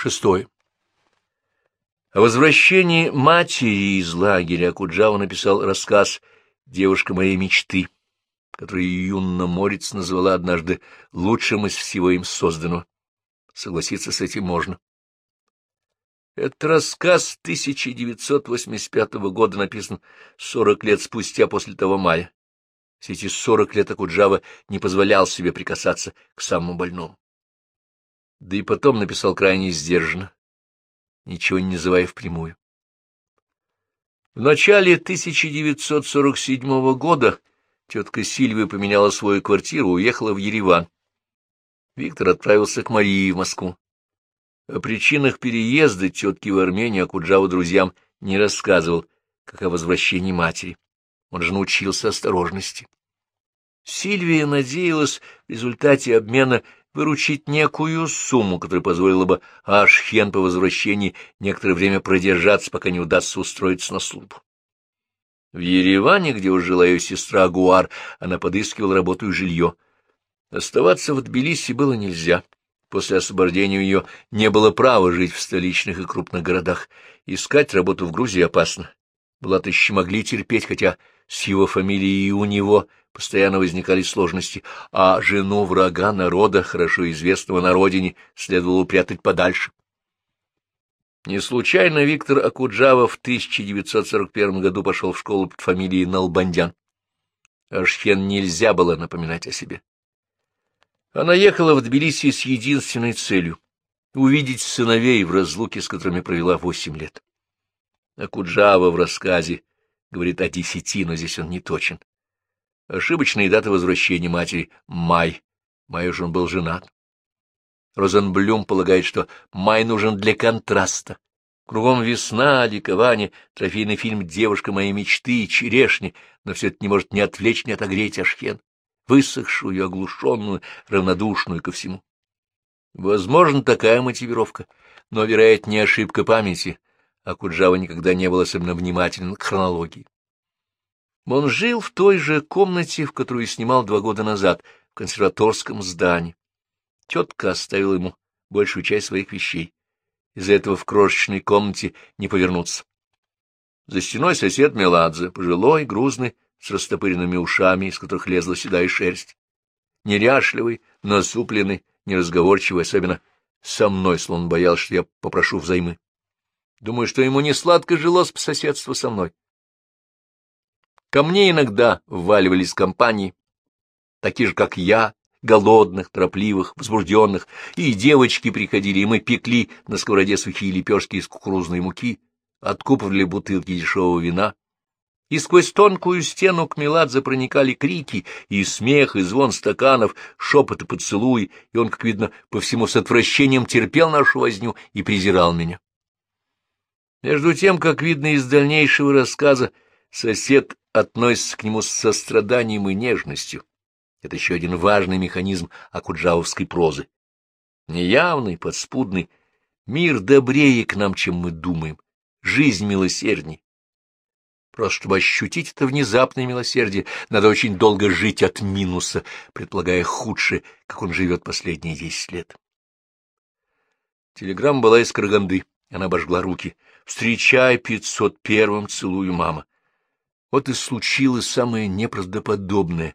Шестое. О возвращении матери из лагеря Акуджава написал рассказ «Девушка моей мечты», который Юнна Морец назвала однажды лучшим из всего им созданного. Согласиться с этим можно. Этот рассказ 1985 года написан 40 лет спустя после того мая. Все эти 40 лет Акуджава не позволял себе прикасаться к самому больному. Да и потом написал крайне сдержанно, ничего не называя впрямую. В начале 1947 года тетка Сильвия поменяла свою квартиру, уехала в Ереван. Виктор отправился к Марии в Москву. О причинах переезда тетки в Армению Акуджава друзьям не рассказывал, как о возвращении матери. Он же научился осторожности. Сильвия надеялась в результате обмена выручить некую сумму, которая позволила бы Ашхен по возвращении некоторое время продержаться, пока не удастся устроиться на службу. В Ереване, где уже жила ее сестра Гуар, она подыскивала работу и жилье. Оставаться в Тбилиси было нельзя. После освобождения ее не было права жить в столичных и крупных городах. Искать работу в Грузии опасно. Булат еще могли терпеть, хотя с его фамилией и у него постоянно возникали сложности, а жену врага народа, хорошо известного на родине, следовало упрятать подальше. Не случайно Виктор Акуджава в 1941 году пошел в школу под фамилией Налбандян. Ашхен нельзя было напоминать о себе. Она ехала в Тбилиси с единственной целью — увидеть сыновей в разлуке, с которыми провела восемь лет. Акуджава в рассказе говорит о десяти, но здесь он не точен. Ошибочная дата возвращения матери — май. Май уже он был женат. Розенблюм полагает, что май нужен для контраста. Кругом весна, ликование, трофейный фильм «Девушка моей мечты» и черешни, но все это не может ни отвлечь, ни отогреть Ашхен высохшую, оглушенную, равнодушную ко всему. Возможно, такая мотивировка, но, вероятно, не ошибка памяти, а Куджава никогда не был особенно внимателен к хронологии. Он жил в той же комнате, в которую снимал два года назад, в консерваторском здании. Тетка оставила ему большую часть своих вещей. Из-за этого в крошечной комнате не повернуться. За стеной сосед Меладзе, пожилой, грузный, с растопыренными ушами, из которых лезла седая шерсть. Неряшливый, насупленный, неразговорчивый, особенно со мной, словно боялся, что я попрошу взаймы. Думаю, что ему не сладко жилось по соседству со мной. Ко мне иногда вваливались компании, такие же, как я, голодных, торопливых, возбужденных, и девочки приходили, и мы пекли на сковороде сухие лепешки из кукурузной муки, откупывали бутылки дешевого вина, и сквозь тонкую стену к Меладзе проникали крики, и смех, и звон стаканов, шепот и поцелуй, и он, как видно, по всему с отвращением терпел нашу возню и презирал меня. Между тем, как видно из дальнейшего рассказа, сосед относится к нему с состраданием и нежностью. Это еще один важный механизм акуджавовской прозы. Неявный, подспудный, мир добрее к нам, чем мы думаем, жизнь милосердней. Просто чтобы ощутить это внезапное милосердие, надо очень долго жить от минуса, предполагая худшее, как он живет последние десять лет. Телеграмма была из Караганды. Она обожгла руки. «Встречай пятьсот первым, целую, мама». Вот и случилось самое неправдоподобное.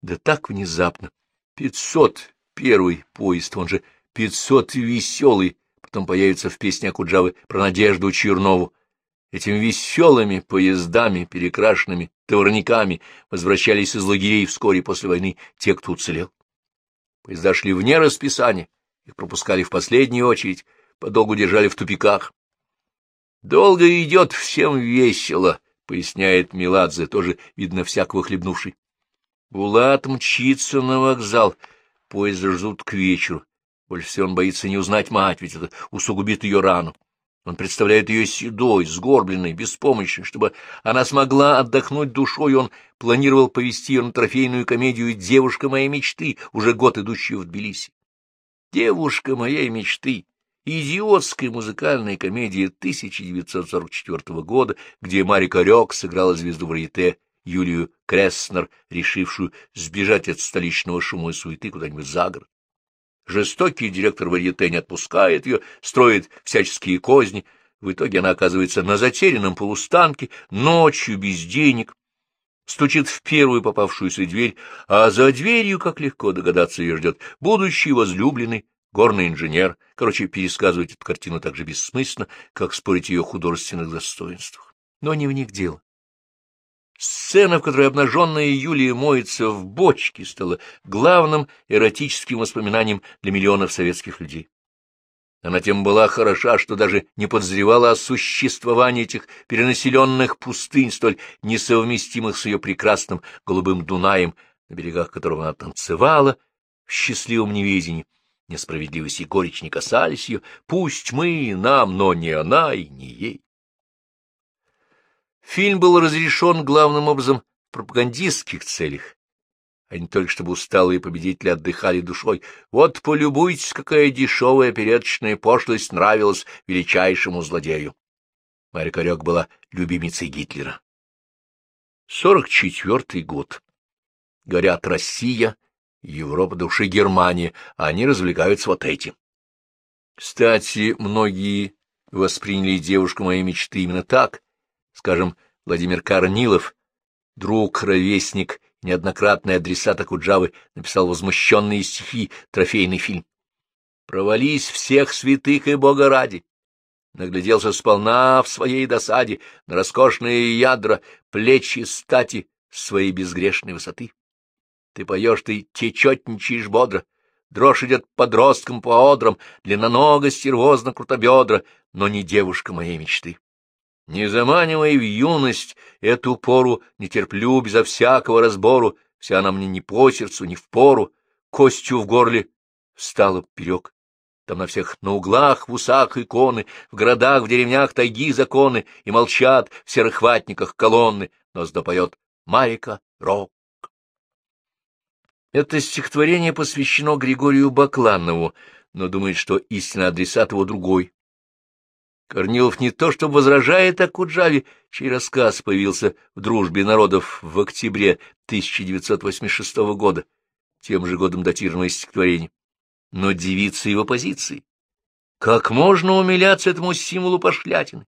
Да так внезапно. Пятьсот первый поезд, он же пятьсот веселый, потом появится в песне Акуджавы про Надежду Чернову. Этими веселыми поездами, перекрашенными товарниками, возвращались из лагерей вскоре после войны те, кто уцелел. Поезда шли вне расписания, их пропускали в последнюю очередь, подолгу держали в тупиках. «Долго идет, всем весело», — поясняет Меладзе, тоже, видно, всякого хлебнувший. Булат мчится на вокзал, поезд ждут к вечеру. Больше всего он боится не узнать мать, ведь это усугубит ее рану. Он представляет ее седой, сгорбленной, беспомощной. Чтобы она смогла отдохнуть душой, он планировал повести ее на трофейную комедию «Девушка моей мечты», уже год идущую в Тбилиси. «Девушка моей мечты» — идиотская музыкальная комедия 1944 года, где Марика Рёк сыграла звезду варьете Юлию Кресснер, решившую сбежать от столичного шума и суеты куда-нибудь за город. Жестокий директор варьете не отпускает ее, строит всяческие козни. В итоге она оказывается на затерянном полустанке, ночью, без денег, стучит в первую попавшуюся дверь, а за дверью, как легко догадаться, ее ждет будущий возлюбленный, горный инженер. Короче, пересказывать эту картину так же бессмысленно, как спорить о ее художественных достоинствах. Но не в них дело. Сцена, в которой обнаженная Юлия моется в бочке, стала главным эротическим воспоминанием для миллионов советских людей. Она тем была хороша, что даже не подозревала о существовании этих перенаселенных пустынь, столь несовместимых с ее прекрасным голубым Дунаем, на берегах которого она танцевала в счастливом неведении. Несправедливость и горечь не касались ее. Пусть мы, нам, но не она и не ей. Фильм был разрешен главным образом в пропагандистских целях, а не только чтобы усталые победители отдыхали душой. Вот полюбуйтесь, какая дешевая передачная пошлость нравилась величайшему злодею. Марья Корек была любимицей Гитлера. Сорок четвертый год. Горят Россия, Европа, души Германия, а они развлекаются вот этим. Кстати, многие восприняли девушку моей мечты именно так, Скажем, Владимир Корнилов, друг, ровесник, неоднократный адресат Акуджавы, написал возмущенные стихи, трофейный фильм. «Провались всех святых и Бога ради!» Нагляделся сполна в своей досаде на роскошные ядра, плечи стати своей безгрешной высоты. Ты поешь, ты течетничаешь бодро, дрожь идет подросткам по одрам, длиннонога, стервозно, крутобедра, но не девушка моей мечты. Не заманивай в юность эту пору, не терплю безо всякого разбору, вся она мне не по сердцу, не в пору, костью в горле встала поперек. Там на всех на углах, в усах иконы, в городах, в деревнях тайги законы, и молчат в серых ватниках колонны, но сдопоет Марика Рок. Это стихотворение посвящено Григорию Бакланову, но думает, что истинно адресат его другой. Корнилов не то что возражает о Куджаве, чей рассказ появился в «Дружбе народов» в октябре 1986 года, тем же годом датированное стихотворение, но девица его позиции. Как можно умиляться этому символу пошлятины?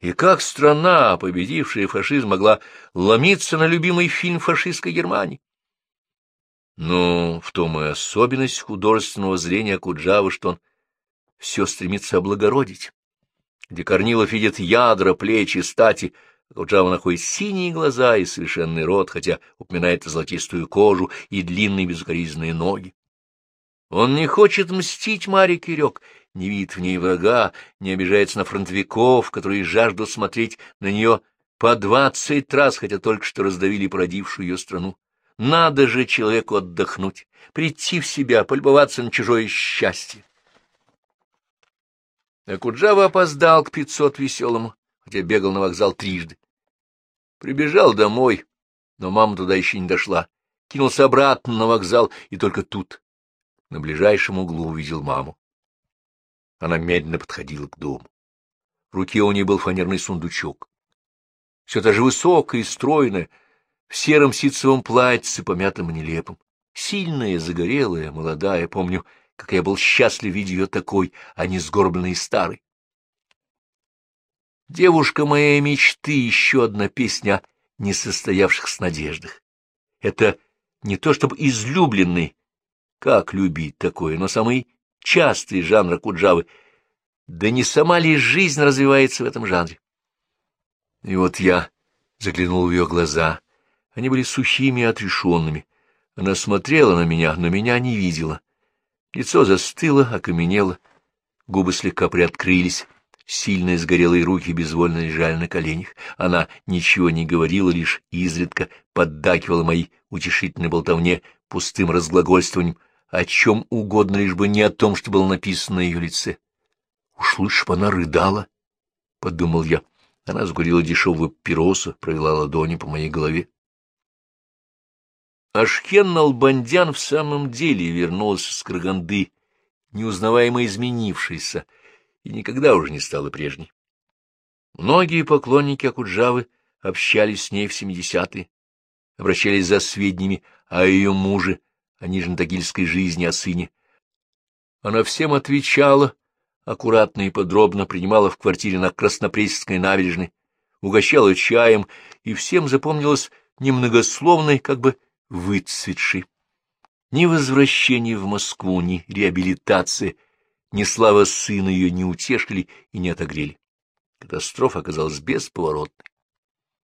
И как страна, победившая фашизм, могла ломиться на любимый фильм фашистской Германии? Но в том и особенность художественного зрения Куджавы, что он все стремится облагородить где Корнилов видит ядра, плечи, стати, Куджава находит синие глаза и совершенный рот, хотя упоминает золотистую кожу и длинные безукоризненные ноги. Он не хочет мстить Маре Кирек, не видит в ней врага, не обижается на фронтовиков, которые жаждут смотреть на нее по двадцать раз, хотя только что раздавили породившую ее страну. Надо же человеку отдохнуть, прийти в себя, полюбоваться на чужое счастье. А Куджава опоздал к пятьсот веселому, хотя бегал на вокзал трижды. Прибежал домой, но мама туда еще не дошла. Кинулся обратно на вокзал, и только тут, на ближайшем углу, увидел маму. Она медленно подходила к дому. В руке у нее был фанерный сундучок. Все та же высокая и стройная, в сером ситцевом платье, помятым и нелепым. Сильная, загорелая, молодая, помню, как я был счастлив видеть ее такой, а не сгорбленной старой. «Девушка моей мечты» — еще одна песня о несостоявшихся надеждах. Это не то чтобы излюбленный, как любить такое, но самый частый жанр Куджавы. Да не сама ли жизнь развивается в этом жанре? И вот я заглянул в ее глаза. Они были сухими и отрешенными. Она смотрела на меня, но меня не видела. Лицо застыло, окаменело, губы слегка приоткрылись, сильные сгорелые руки безвольно лежали на коленях. Она ничего не говорила, лишь изредка поддакивала моей утешительной болтовне пустым разглагольствованием, о чем угодно, лишь бы не о том, что было написано на ее лице. Уж лучше бы она рыдала, — подумал я. Она сгурила дешевую пиросу, провела ладони по моей голове. Ашкен Налбандян в самом деле вернулся с Караганды, неузнаваемо изменившийся, и никогда уже не стала прежней. Многие поклонники Акуджавы общались с ней в семидесятые, обращались за сведениями о ее муже, о нижнетагильской жизни, о сыне. Она всем отвечала, аккуратно и подробно принимала в квартире на Краснопресненской набережной, угощала чаем, и всем запомнилась немногословной, как бы выцветшей. Ни возвращение в Москву, ни реабилитация, ни слава сына ее не утешили и не отогрели. Катастрофа оказалась бесповоротной.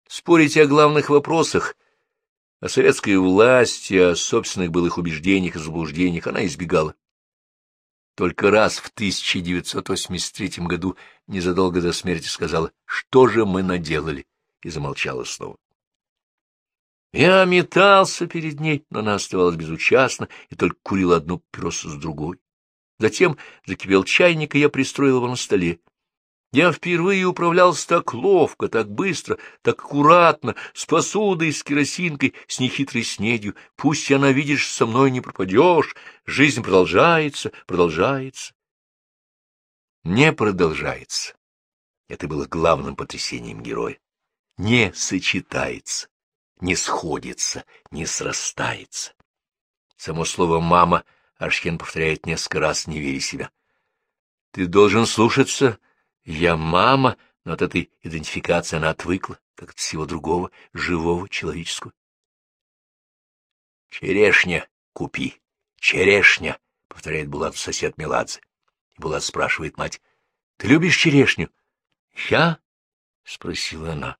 Спорить о главных вопросах, о советской власти, о собственных былых убеждениях и заблуждениях она избегала. Только раз в 1983 году, незадолго до смерти, сказала, что же мы наделали, и замолчала снова. Я метался перед ней, но она оставалась безучастна и только курила одну папиросу с другой. Затем закипел чайник, и я пристроил его на столе. Я впервые управлялся так ловко, так быстро, так аккуратно, с посудой, с керосинкой, с нехитрой снедью. Пусть она, видишь, со мной не пропадешь, жизнь продолжается, продолжается. Не продолжается. Это было главным потрясением героя. Не сочетается, не сходится, не срастается. Само слово «мама» Ашхен повторяет несколько раз, не веря себя. Ты должен слушаться я мама, но от этой идентификации она отвыкла, как от всего другого, живого, человеческого. «Черешня купи, черешня!» — повторяет Булат сосед Меладзе. И Булат спрашивает мать, «Ты любишь черешню?» «Я?» — спросила она.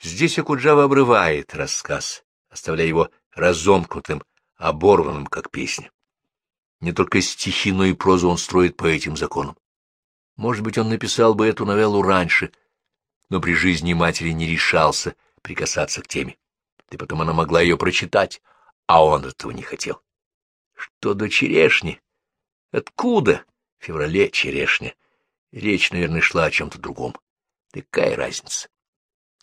Здесь Акуджава обрывает рассказ, оставляя его разомкнутым, оборванным, как песня. Не только стихи, но и прозу он строит по этим законам. Может быть, он написал бы эту новеллу раньше, но при жизни матери не решался прикасаться к теме. И потом она могла ее прочитать, а он этого не хотел. Что до черешни? Откуда? В феврале черешня. Речь, наверное, шла о чем-то другом. Какая разница?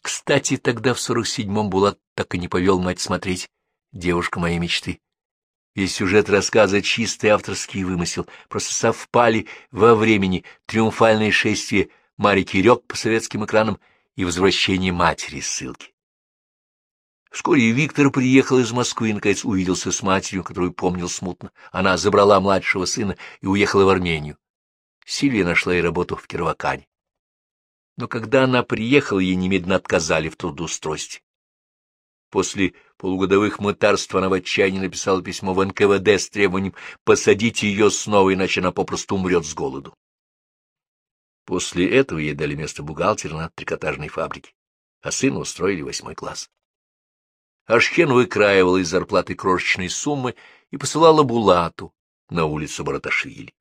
Кстати, тогда в сорок седьмом Булат так и не повел мать смотреть «Девушка моей мечты». Весь сюжет рассказа чистый авторский вымысел, просто совпали во времени триумфальное шествие Марии Кирек по советским экранам и возвращение матери с ссылки. Вскоре Виктор приехал из Москвы и, наконец, увиделся с матерью, которую помнил смутно. Она забрала младшего сына и уехала в Армению. Сильвия нашла ей работу в Кировакане. Но когда она приехала, ей немедленно отказали в трудоустройстве. После полугодовых мытарств она в отчаянии написала письмо в НКВД с требованием посадить ее снова, иначе она попросту умрет с голоду. После этого ей дали место бухгалтера на трикотажной фабрике, а сына устроили восьмой класс. Ашхен выкраивала из зарплаты крошечной суммы и посылала Булату на улицу Бараташвили.